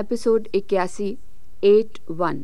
Episode इक्यासी at वन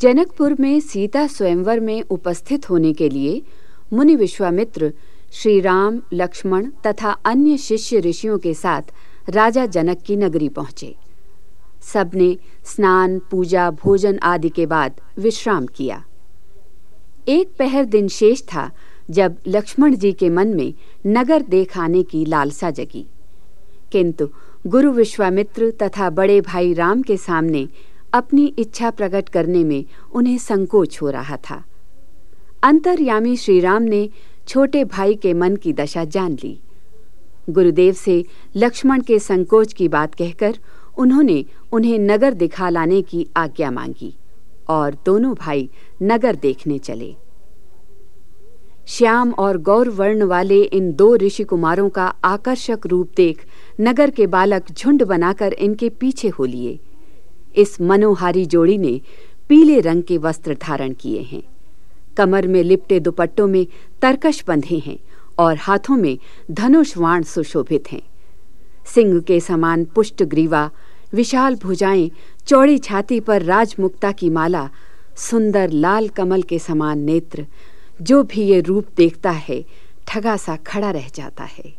जनकपुर में सीता स्वयंवर में उपस्थित होने के लिए मुनि विश्वामित्र श्री राम लक्ष्मण तथा अन्य शिष्य ऋषियों के साथ राजा जनक की नगरी पहुँचे। सबने स्नान, पूजा, भोजन आदि के बाद विश्राम किया। एक पहर दिन शेष था जब लक्ष्मण जी के मन में नगर देख आने की लालसा जगी। किंतु गुरु विश्वामित्र तथा बड़े भाई राम के सामने अपनी इच्छा प्रकट करने में उन्हें संकोच हो रहा था। अंतर्यामी श्रीराम ने छोटे भाई के मन की दशा जान ली। गुरुदेव से लक्ष्मण के संकोच की बात कहकर उन्होंने उन्हें नगर दिखा लाने की आज्ञा मांगी और दोनों भाई नगर देखने चले। श्याम और गौर वर्ण वाले इन दो ऋषि कुमारों का आकर्षक रूप देख नगर के बालक झुंड बनाकर इनके पीछे हो लिए। इस मनोहारी जोड़ी ने पीले रंग के वस्त्र धारण किए हैं। कमर में लिपटे दुपट्टों में तरकश बंधे हैं और हाथों में धनुष वाण सुशोभित हैं। सिंह के समान पुष्ट ग्रीवा, विशाल भुजाएँ, चौड़ी छाती पर राजमुक्ता की माला, सुंदर लाल कमल के समान नेत्र, जो भी ये रूप देखता है, ठगा सा खड़ा रह जाता है।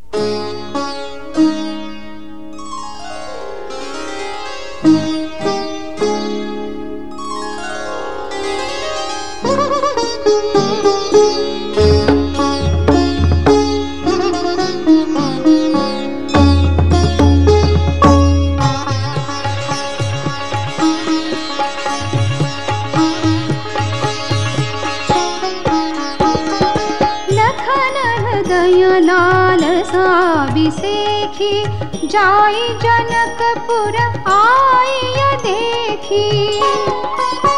देखी जाई जनकपुर आई देखी। प्रभु भय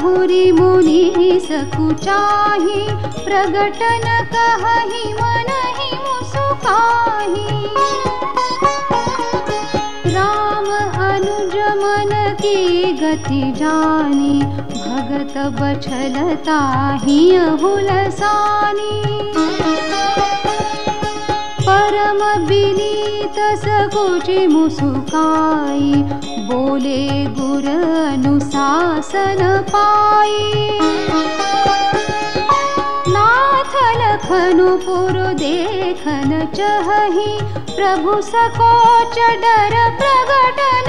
बहुरी मुनि सकुचाही प्रगटन ही मुसुकाही राम अनुज मन की गति जानी भगत बछलता ही हुलसानी परम विनीत सकुचि मुसुकाई बोले गुर अनुशासन पाई। नाथ लखनु पुर देखन चही प्रभु सकोच डर प्रगटन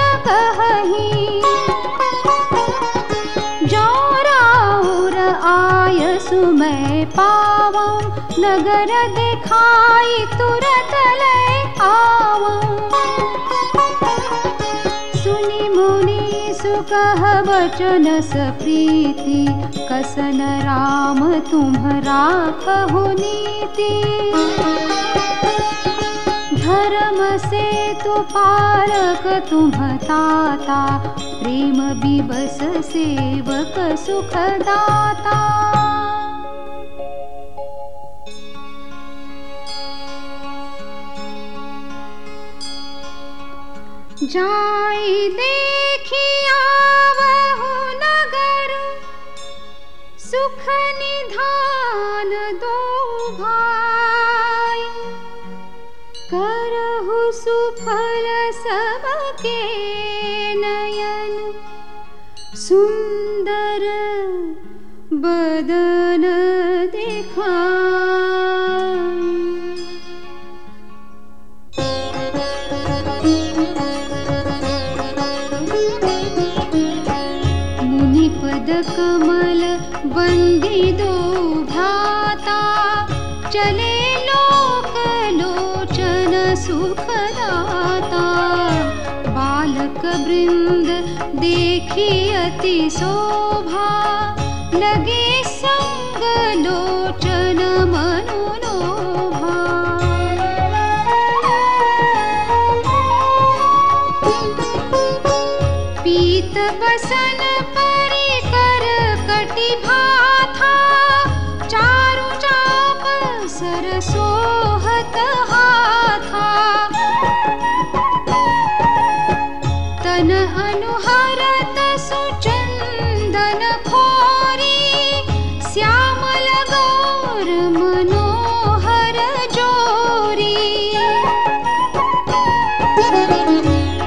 आय सुमय पावा नगर दिखाई तुरत ले आव। सुनि मुनि सुकह वचन प्रीति कसन राम तुम्हरा कहु नीति। धर्म से तु पारक तुम ताता प्रेम विवस सेवक सुख जाई देखिया नगर। सुख निधान दो भाई। करहु सुफल सबके नयन। सुंदर बदन देखा चले लोक लोचन सुखदाता बालक देखि अति शोभा लगे सङ्ग लोचन मनोलोभा पीत बसन तन अनुहरत सुचन्दन खोरी। श्यामल गौर मनोहर जोरी।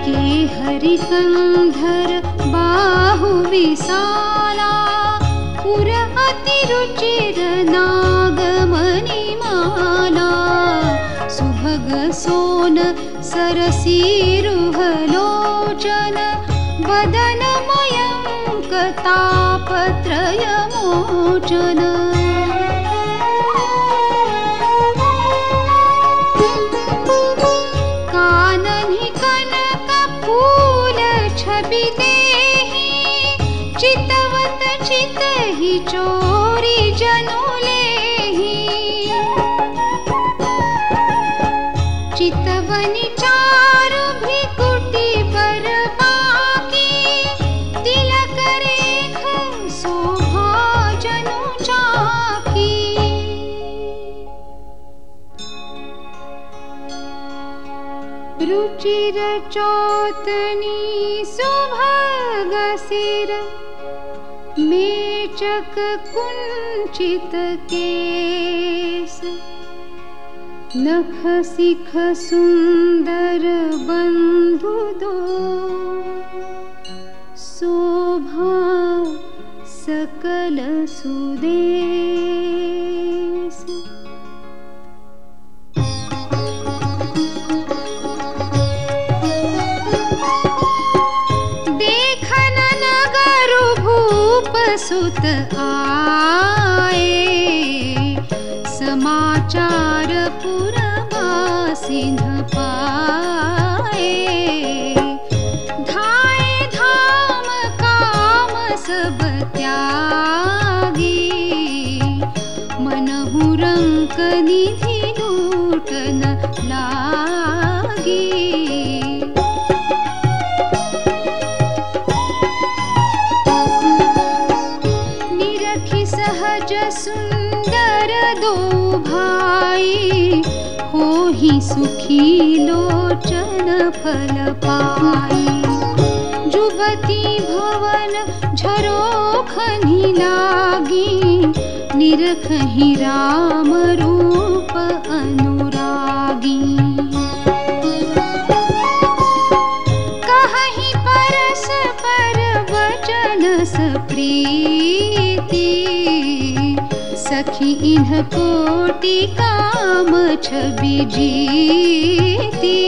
के हरिकन्धर बाहु विशाला। पुर अति रुचिर नागमणिमाला सुभग सोन सरसीरुहलोचन वदन मयङ्कतापत्रयमोचन काननि कनक फूल छवि देहि चितवत चितहि चोरी जनु लेहि चितवनि चारु चोतनी सुभग सिर मेचक कुञ्चित केस। नख सिख सुन्दर बन्धु दो शोभा सकल सुदेश सुत आए। समाचार पुरवासिन पाए सुखी लोचन फल पाई। जुबती भवन झरो खनि लागी निरखहि राम रूप अनुरागी सखी इन्ह कोटि काम छवि जीती।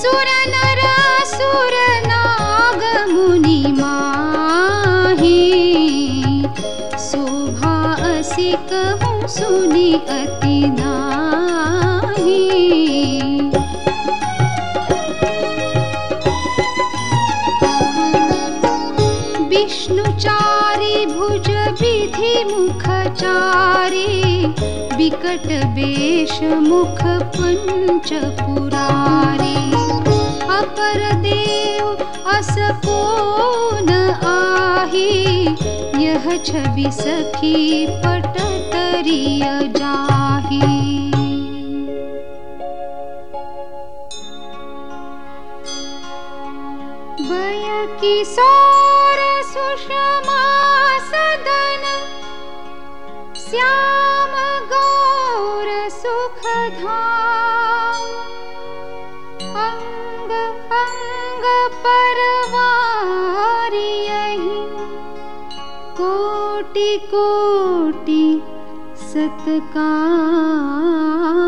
सुर नर सुर नाग मुनि माही। शोभा असि कहूँ सुनि अति नाही विकट वेश मुख पंच पुरारी। अपर देव अस को न किशोर सुषमा सदन। श्याम कोटि कोटि सत्कार